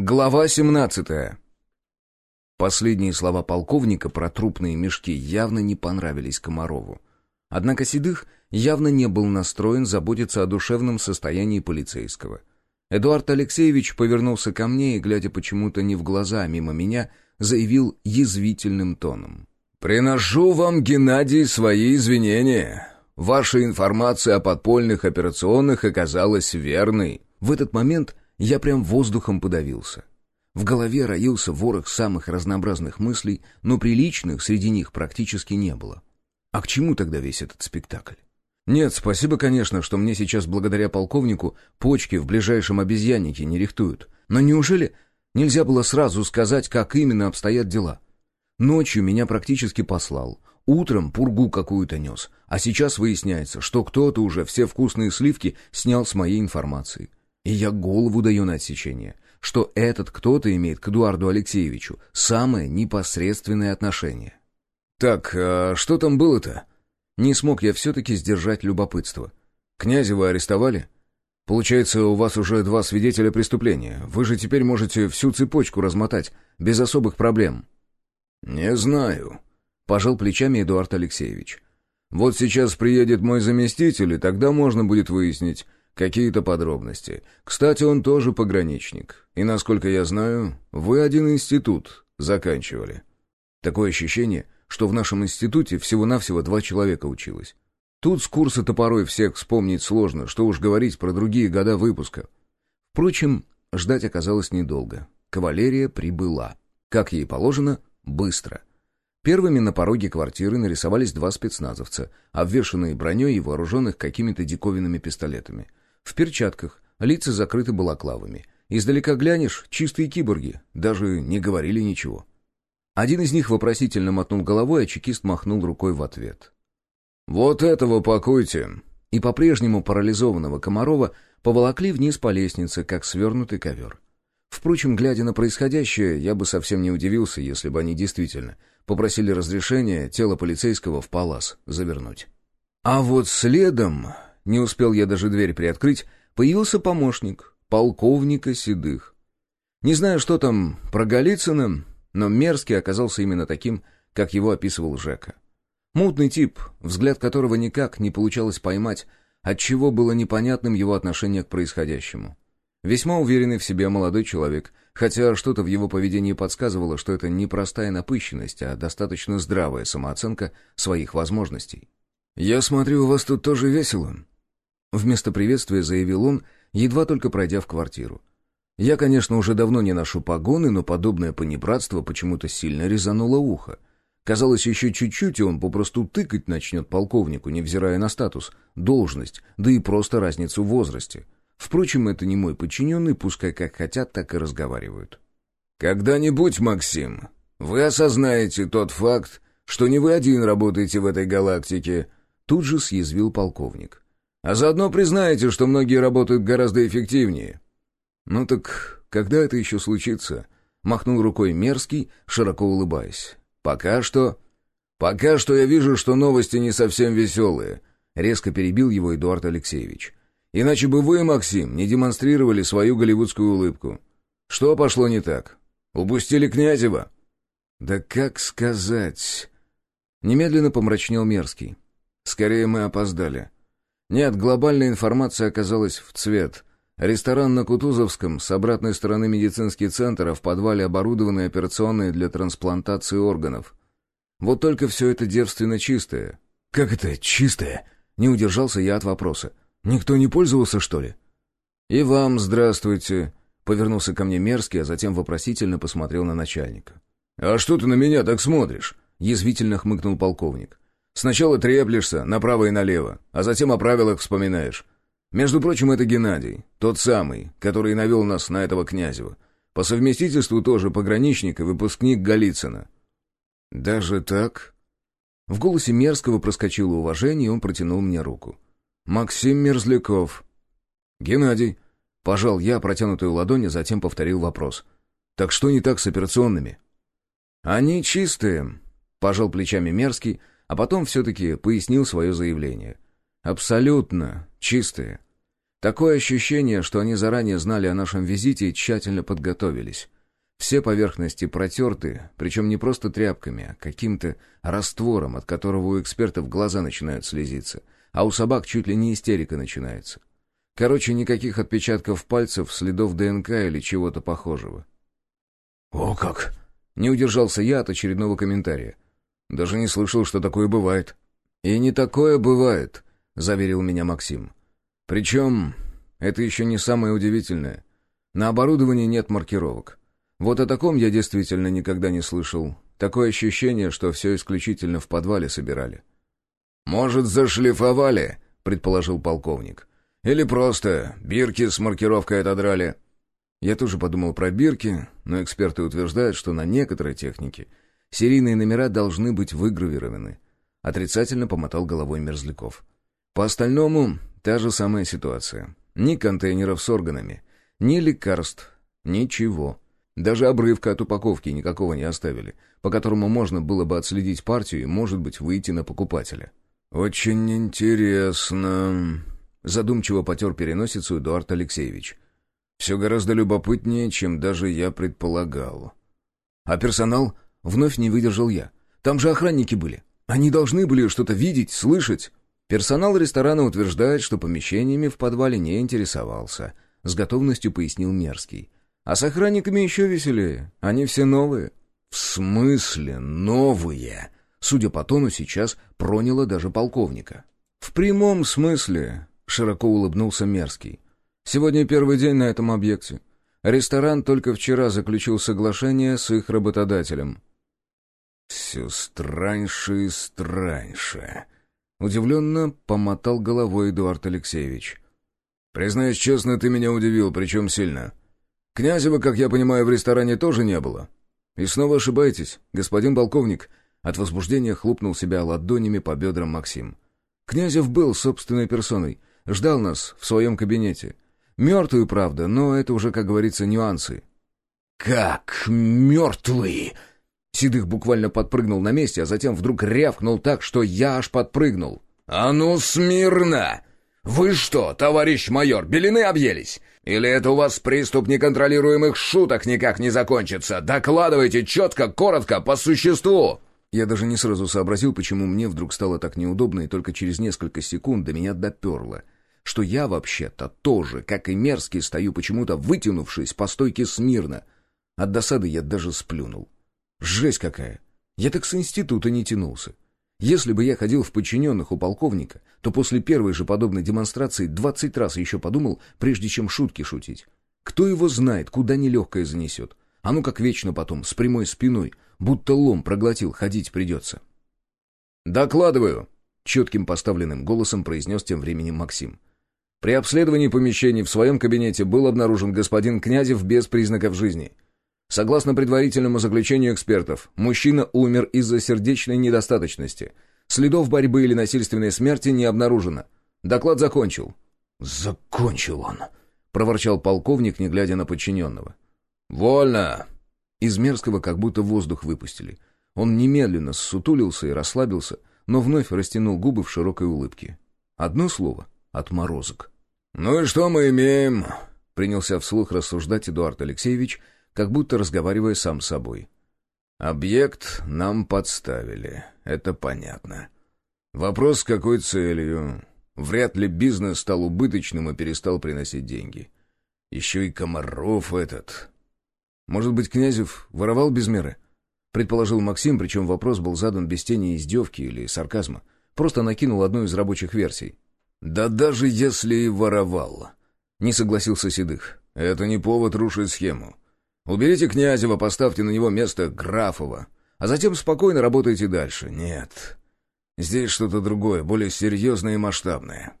Глава 17. Последние слова полковника про трупные мешки явно не понравились Комарову. Однако Седых явно не был настроен заботиться о душевном состоянии полицейского. Эдуард Алексеевич повернулся ко мне и, глядя почему-то не в глаза, а мимо меня, заявил язвительным тоном. «Приношу вам, Геннадий, свои извинения. Ваша информация о подпольных операционных оказалась верной». В этот момент я прям воздухом подавился. В голове роился ворох самых разнообразных мыслей, но приличных среди них практически не было. А к чему тогда весь этот спектакль? Нет, спасибо, конечно, что мне сейчас благодаря полковнику почки в ближайшем обезьяннике не рихтуют. Но неужели нельзя было сразу сказать, как именно обстоят дела? Ночью меня практически послал, утром пургу какую-то нес, а сейчас выясняется, что кто-то уже все вкусные сливки снял с моей информации. И я голову даю на отсечение, что этот кто-то имеет к Эдуарду Алексеевичу самое непосредственное отношение. «Так, а что там было-то?» Не смог я все-таки сдержать любопытство. «Князева арестовали?» «Получается, у вас уже два свидетеля преступления. Вы же теперь можете всю цепочку размотать, без особых проблем». «Не знаю», — пожал плечами Эдуард Алексеевич. «Вот сейчас приедет мой заместитель, и тогда можно будет выяснить, Какие-то подробности. Кстати, он тоже пограничник. И, насколько я знаю, вы один институт заканчивали. Такое ощущение, что в нашем институте всего-навсего два человека училось. Тут с курса-то порой всех вспомнить сложно, что уж говорить про другие года выпуска. Впрочем, ждать оказалось недолго. Кавалерия прибыла. Как ей положено, быстро. Первыми на пороге квартиры нарисовались два спецназовца, обвешанные броней и вооруженных какими-то диковинными пистолетами — в перчатках, лица закрыты балаклавами. Издалека глянешь — чистые киборги, даже не говорили ничего. Один из них вопросительно мотнул головой, а чекист махнул рукой в ответ. «Вот этого пакуйте!» И по-прежнему парализованного Комарова поволокли вниз по лестнице, как свернутый ковер. Впрочем, глядя на происходящее, я бы совсем не удивился, если бы они действительно попросили разрешения тело полицейского в палас завернуть. А вот следом не успел я даже дверь приоткрыть, появился помощник, полковника Седых. Не знаю, что там про Голицына, но Мерзкий оказался именно таким, как его описывал Жека. Мутный тип, взгляд которого никак не получалось поймать, отчего было непонятным его отношение к происходящему. Весьма уверенный в себе молодой человек, хотя что-то в его поведении подсказывало, что это не простая напыщенность, а достаточно здравая самооценка своих возможностей. «Я смотрю, у вас тут тоже весело», Вместо приветствия заявил он, едва только пройдя в квартиру. Я, конечно, уже давно не ношу погоны, но подобное понебратство почему-то сильно резануло ухо. Казалось, еще чуть-чуть, и он попросту тыкать начнет полковнику, невзирая на статус, должность, да и просто разницу в возрасте. Впрочем, это не мой подчиненный, пускай как хотят, так и разговаривают. «Когда-нибудь, Максим, вы осознаете тот факт, что не вы один работаете в этой галактике», тут же съязвил полковник. А заодно признаете, что многие работают гораздо эффективнее». «Ну так когда это еще случится?» — махнул рукой Мерзкий, широко улыбаясь. «Пока что...» «Пока что я вижу, что новости не совсем веселые», — резко перебил его Эдуард Алексеевич. «Иначе бы вы, Максим, не демонстрировали свою голливудскую улыбку. Что пошло не так? Упустили Князева?» «Да как сказать...» Немедленно помрачнел Мерзкий. «Скорее мы опоздали. Нет, глобальная информация оказалась в цвет. Ресторан на Кутузовском, с обратной стороны медицинский центр, а в подвале оборудованные операционные для трансплантации органов. Вот только все это девственно чистое. «Как это чистое?» Не удержался я от вопроса. «Никто не пользовался, что ли?» «И вам здравствуйте», — повернулся ко мне мерзкий, а затем вопросительно посмотрел на начальника. «А что ты на меня так смотришь?» — язвительно хмыкнул полковник. Сначала треплешься направо и налево, а затем о правилах вспоминаешь. Между прочим, это Геннадий, тот самый, который навел нас на этого Князева. По совместительству тоже пограничник и выпускник Голицына». «Даже так?» В голосе Мерзкого проскочило уважение, и он протянул мне руку. «Максим Мерзляков». «Геннадий». Пожал я протянутую ладонь, а затем повторил вопрос. «Так что не так с операционными?» «Они чистые», — пожал плечами Мерзкий, а потом все-таки пояснил свое заявление. «Абсолютно чистые. Такое ощущение, что они заранее знали о нашем визите и тщательно подготовились. Все поверхности протерты, причем не просто тряпками, а каким-то раствором, от которого у экспертов глаза начинают слезиться, а у собак чуть ли не истерика начинается. Короче, никаких отпечатков пальцев, следов ДНК или чего-то похожего. «О как!» — не удержался я от очередного комментария. «Даже не слышал, что такое бывает». «И не такое бывает», — заверил меня Максим. «Причем это еще не самое удивительное. На оборудовании нет маркировок. Вот о таком я действительно никогда не слышал. Такое ощущение, что все исключительно в подвале собирали. «Может, зашлифовали?» — предположил полковник. «Или просто бирки с маркировкой отодрали?» Я тоже подумал про бирки, но эксперты утверждают, что на некоторой технике серийные номера должны быть выгравированы. Отрицательно помотал головой Мерзляков. По остальному та же самая ситуация. Ни контейнеров с органами, ни лекарств, ничего. Даже обрывка от упаковки никакого не оставили, по которому можно было бы отследить партию и, может быть, выйти на покупателя. «Очень интересно», — задумчиво потер переносицу Эдуард Алексеевич. «Все гораздо любопытнее, чем даже я предполагал». «А персонал?» — вновь не выдержал я. «Там же охранники были. Они должны были что-то видеть, слышать». Персонал ресторана утверждает, что помещениями в подвале не интересовался. С готовностью пояснил Мерзкий. А с охранниками еще веселее. Они все новые». «В смысле новые?» Судя по тону, сейчас проняло даже полковника. «В прямом смысле», — широко улыбнулся Мерзкий. «Сегодня первый день на этом объекте. Ресторан только вчера заключил соглашение с их работодателем». «Все страньше и страньше», — удивленно помотал головой Эдуард Алексеевич. «Признаюсь честно, ты меня удивил, причем сильно. Князева, как я понимаю, в ресторане тоже не было. И снова ошибаетесь, господин полковник. От возбуждения хлопнул себя ладонями по бедрам Максим. Князев был собственной персоной, ждал нас в своем кабинете. Мертвый, правда, но это уже, как говорится, нюансы. «Как мертвый?» Седых буквально подпрыгнул на месте, а затем вдруг рявкнул так, что я аж подпрыгнул. «А ну, смирно! Вы что, товарищ майор, белины объелись? Или это у вас приступ неконтролируемых шуток никак не закончится? Докладывайте четко, коротко, по существу!» Я даже не сразу сообразил, почему мне вдруг стало так неудобно, и только через несколько секунд до меня доперло, что я вообще-то тоже, как и мерзкий, стою почему-то вытянувшись по стойке смирно. От досады я даже сплюнул. Жесть какая! Я так с института не тянулся. Если бы я ходил в подчиненных у полковника, то после первой же подобной демонстрации двадцать раз еще подумал, прежде чем шутки шутить. Кто его знает, куда нелегкое занесет? А ну как вечно потом, с прямой спиной, будто лом проглотил, ходить придется. «Докладываю», — четким поставленным голосом произнес тем временем Максим. «При обследовании помещений в своем кабинете был обнаружен господин Князев без признаков жизни». Согласно предварительному заключению экспертов, мужчина умер из-за сердечной недостаточности. Следов борьбы или насильственной смерти не обнаружено. Доклад закончил. «Закончил он», — проворчал полковник, не глядя на подчиненного. «Вольно!» Из мерзкого как будто воздух выпустили. Он немедленно ссутулился и расслабился, но вновь растянул губы в широкой улыбке. Одно слово — отморозок. «Ну и что мы имеем?» — принялся вслух рассуждать Эдуард Алексеевич — как будто разговаривая сам с собой. «Объект нам подставили, это понятно. Вопрос, с какой целью? Вряд ли бизнес стал убыточным и перестал приносить деньги. Еще и Комаров этот...» «Может быть, Князев воровал без меры?» Предположил Максим, причем вопрос был задан без тени издевки или сарказма. Просто накинул одну из рабочих версий. «Да даже если и воровал...» Не согласился Седых. «Это не повод рушить схему. Уберите Князева, поставьте на него место Графова, а затем спокойно работайте дальше. Нет, здесь что-то другое, более серьезное и масштабное».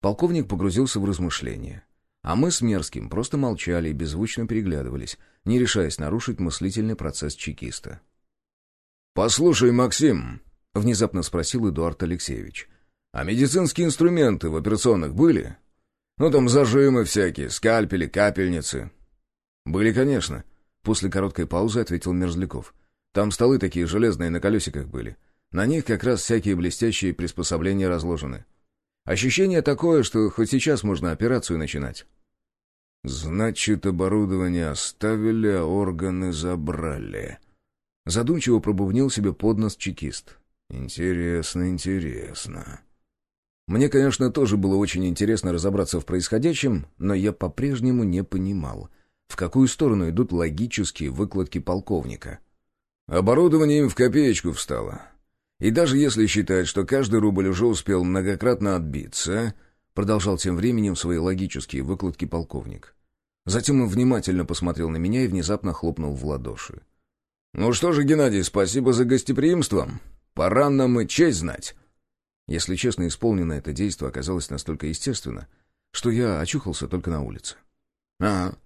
Полковник погрузился в размышления. А мы с Мерзким просто молчали и беззвучно переглядывались, не решаясь нарушить мыслительный процесс чекиста. «Послушай, Максим», — внезапно спросил Эдуард Алексеевич, «а медицинские инструменты в операционных были? Ну, там зажимы всякие, скальпели, капельницы. «Были, конечно», — после короткой паузы ответил Мерзляков. «Там столы такие железные на колесиках были. На них как раз всякие блестящие приспособления разложены. Ощущение такое, что хоть сейчас можно операцию начинать. «Значит, оборудование оставили, а органы забрали». Задумчиво пробувнил себе под нос чекист. «Интересно, интересно». Мне, конечно, тоже было очень интересно разобраться в происходящем, но я по-прежнему не понимал, в какую сторону идут логические выкладки полковника. Оборудование им в копеечку встало. И даже если считать, что каждый рубль уже успел многократно отбиться, продолжал тем временем свои логические выкладки полковник. Затем он внимательно посмотрел на меня и внезапно хлопнул в ладоши. «Ну что же, Геннадий, спасибо за гостеприимство. Пора нам и честь знать». Если честно, исполненное это действие оказалось настолько естественно, что я очухался только на улице. Ага,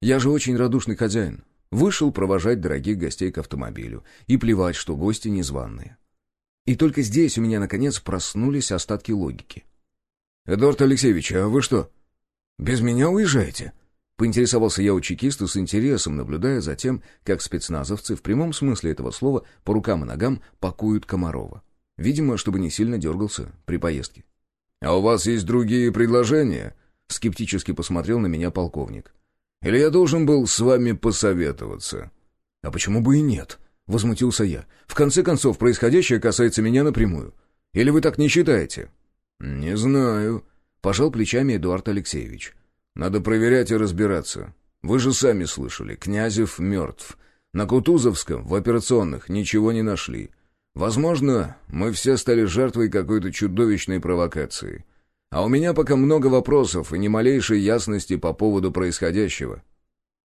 я же очень радушный хозяин. Вышел провожать дорогих гостей к автомобилю. И плевать, что гости незваные. И только здесь у меня, наконец, проснулись остатки логики. «Эдуард Алексеевич, а вы что, без меня уезжаете?» Поинтересовался я у чекиста с интересом, наблюдая за тем, как спецназовцы в прямом смысле этого слова по рукам и ногам пакуют Комарова. Видимо, чтобы не сильно дергался при поездке. «А у вас есть другие предложения?» Скептически посмотрел на меня полковник. «Или я должен был с вами посоветоваться?» «А почему бы и нет?» — возмутился я. «В конце концов, происходящее касается меня напрямую. Или вы так не считаете?» «Не знаю», — пожал плечами Эдуард Алексеевич. «Надо проверять и разбираться. Вы же сами слышали, Князев мертв. На Кутузовском в операционных ничего не нашли. Возможно, мы все стали жертвой какой-то чудовищной провокации. А у меня пока много вопросов и ни малейшей ясности по поводу происходящего.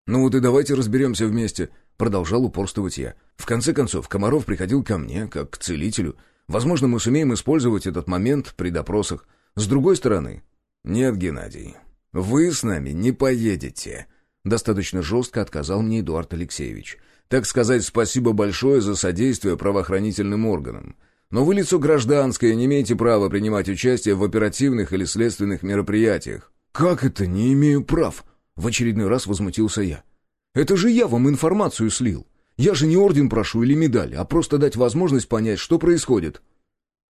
«Ну вот и давайте разберемся вместе», — продолжал упорствовать я. «В конце концов, Комаров приходил ко мне, как к целителю. Возможно, мы сумеем использовать этот момент при допросах. С другой стороны...» «Нет, Геннадий, вы с нами не поедете», — достаточно жестко отказал мне Эдуард Алексеевич. Так сказать, спасибо большое за содействие правоохранительным органам. Но вы лицо гражданское, не имеете права принимать участие в оперативных или следственных мероприятиях». «Как это не имею прав?» — в очередной раз возмутился я. «Это же я вам информацию слил. Я же не орден прошу или медаль, а просто дать возможность понять, что происходит».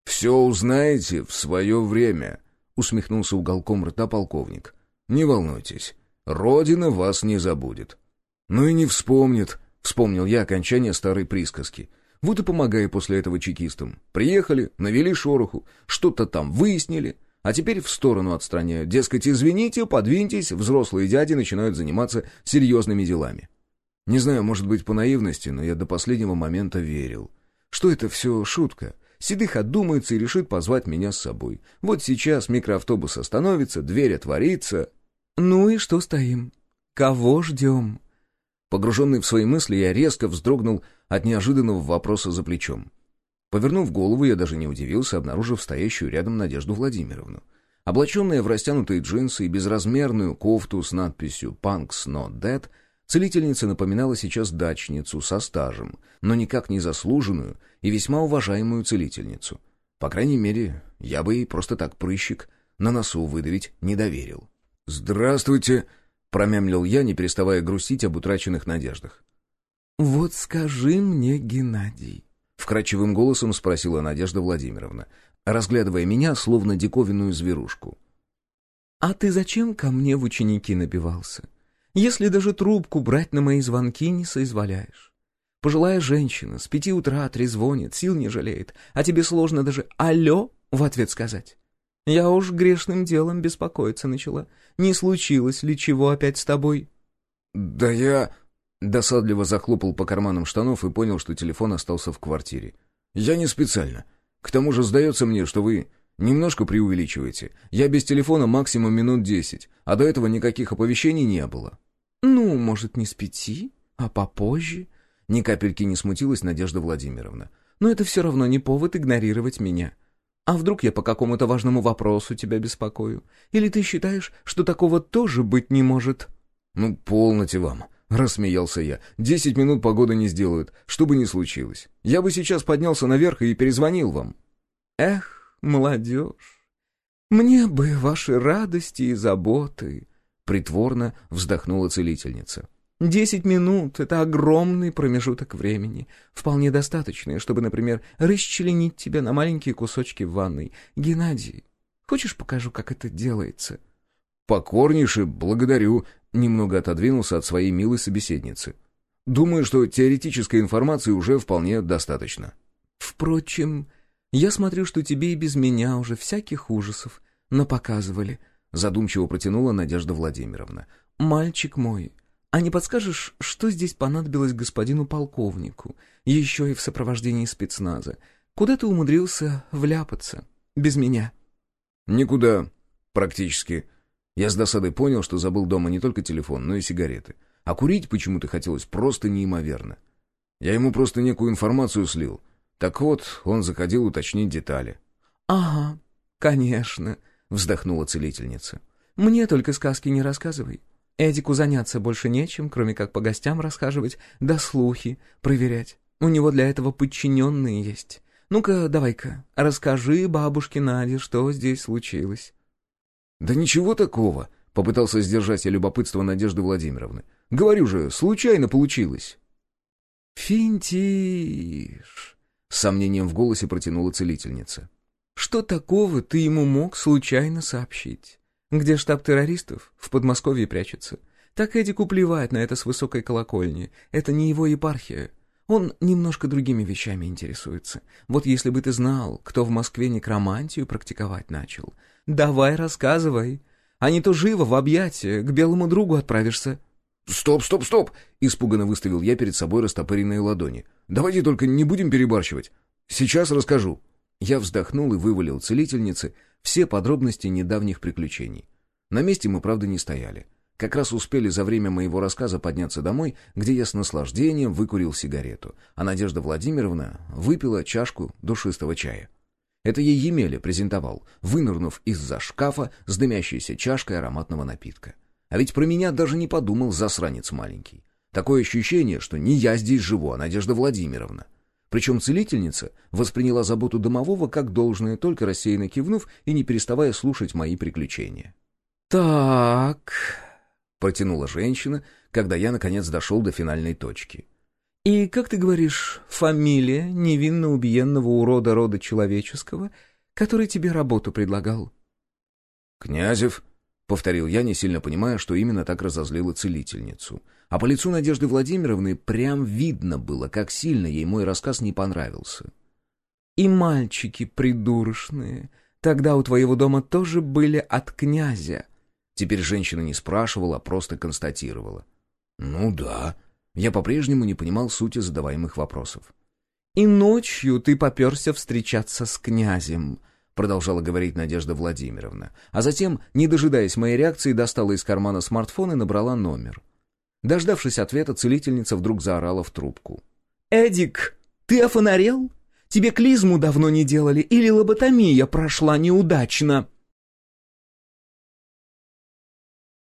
«Все узнаете в свое время», — усмехнулся уголком рта полковник. «Не волнуйтесь, Родина вас не забудет». «Ну и не вспомнит», Вспомнил я окончание старой присказки. Вот и помогай после этого чекистам. Приехали, навели шороху, что-то там выяснили, а теперь в сторону отстраняют. Дескать, извините, подвиньтесь, взрослые дяди начинают заниматься серьезными делами. Не знаю, может быть, по наивности, но я до последнего момента верил. Что это все шутка? Седых отдумается и решит позвать меня с собой. Вот сейчас микроавтобус остановится, дверь отворится. Ну и что стоим? Кого ждем? Погруженный в свои мысли, я резко вздрогнул от неожиданного вопроса за плечом. Повернув голову, я даже не удивился, обнаружив стоящую рядом Надежду Владимировну. Облаченная в растянутые джинсы и безразмерную кофту с надписью «Punks not dead», целительница напоминала сейчас дачницу со стажем, но никак не заслуженную и весьма уважаемую целительницу. По крайней мере, я бы ей просто так прыщик на носу выдавить не доверил. «Здравствуйте!» Промямлил я, не переставая грустить об утраченных надеждах. «Вот скажи мне, Геннадий», — вкрадчивым голосом спросила Надежда Владимировна, разглядывая меня, словно диковинную зверушку. «А ты зачем ко мне в ученики набивался, если даже трубку брать на мои звонки не соизволяешь? Пожилая женщина с пяти утра трезвонит, сил не жалеет, а тебе сложно даже «алло» в ответ сказать. Я уж грешным делом беспокоиться начала. Не случилось ли чего опять с тобой?» «Да я...» Досадливо захлопал по карманам штанов и понял, что телефон остался в квартире. «Я не специально. К тому же сдается мне, что вы немножко преувеличиваете. Я без телефона максимум минут десять, а до этого никаких оповещений не было». «Ну, может, не с пяти, а попозже?» Ни капельки не смутилась Надежда Владимировна. «Но это все равно не повод игнорировать меня. А вдруг я по какому-то важному вопросу тебя беспокою? Или ты считаешь, что такого тоже быть не может?» «Ну, полноте вам», — рассмеялся я. «Десять минут погоды не сделают, что бы ни случилось. Я бы сейчас поднялся наверх и перезвонил вам». «Эх, молодежь, мне бы ваши радости и заботы», — притворно вздохнула целительница. Десять минут — это огромный промежуток времени, вполне достаточный, чтобы, например, расчленить тебя на маленькие кусочки в ванной. Геннадий, Хочешь, покажу, как это делается?» «Покорнейше, благодарю», — немного отодвинулся от своей милой собеседницы. «Думаю, что теоретической информации уже вполне достаточно». «Впрочем, я смотрю, что тебе и без меня уже всяких ужасов напоказывали», — задумчиво протянула Надежда Владимировна. «Мальчик мой, а не подскажешь, что здесь понадобилось господину полковнику, еще и в сопровождении спецназа? Куда ты умудрился вляпаться? Без меня?» «Никуда, практически». Я с досадой понял, что забыл дома не только телефон, но и сигареты. А курить почему-то хотелось просто неимоверно. Я ему просто некую информацию слил. Так вот, он заходил уточнить детали. «Ага, конечно», — вздохнула целительница. «Мне только сказки не рассказывай. Эдику заняться больше нечем, кроме как по гостям расхаживать, да слухи проверять. У него для этого подчиненные есть. Ну-ка, давай-ка, расскажи бабушке Наде, что здесь случилось». «Да ничего такого», — попытался сдержать я любопытство Надежды Владимировны. «Говорю же, случайно получилось». «Финтиш», — с сомнением в голосе протянула целительница. «Что такого ты ему мог случайно сообщить? Где штаб террористов? В Подмосковье прячется. Так Эдику плевать на это с высокой колокольни. Это не его епархия. Он немножко другими вещами интересуется. Вот если бы ты знал, кто в Москве некромантию практиковать начал. Давай рассказывай. А не то живо в объятия к белому другу отправишься. «Стоп, стоп, стоп!» — испуганно выставил я перед собой растопыренные ладони. «Давайте только не будем перебарщивать. Сейчас расскажу». Я вздохнул и вывалил целительнице все подробности недавних приключений. На месте мы, правда, не стояли. Как раз успели за время моего рассказа подняться домой, где я с наслаждением выкурил сигарету, а Надежда Владимировна выпила чашку душистого чая. Это ей Емеля презентовал, вынырнув из-за шкафа с дымящейся чашкой ароматного напитка. А ведь про меня даже не подумал засранец маленький. Такое ощущение, что не я здесь живу, а Надежда Владимировна. Причем целительница восприняла заботу домового как должное, только рассеянно кивнув и не переставая слушать мои приключения. «Так...» — протянула женщина, когда я, наконец, дошел до финальной точки. «И, как ты говоришь, фамилия невинно убиенного урода рода человеческого, который тебе работу предлагал?» «Князев», — повторил я, не сильно понимая, что именно так разозлило целительницу. А по лицу Надежды Владимировны прям видно было, как сильно ей мой рассказ не понравился. «И мальчики придурочные тогда у твоего дома тоже были от князя». Теперь женщина не спрашивала, а просто констатировала. «Ну да». Я по-прежнему не понимал сути задаваемых вопросов. «И ночью ты поперся встречаться с князем», продолжала говорить Надежда Владимировна, а затем, не дожидаясь моей реакции, достала из кармана смартфон и набрала номер. Дождавшись ответа, целительница вдруг заорала в трубку. «Эдик, ты офонарел? Тебе клизму давно не делали или лоботомия прошла неудачно?»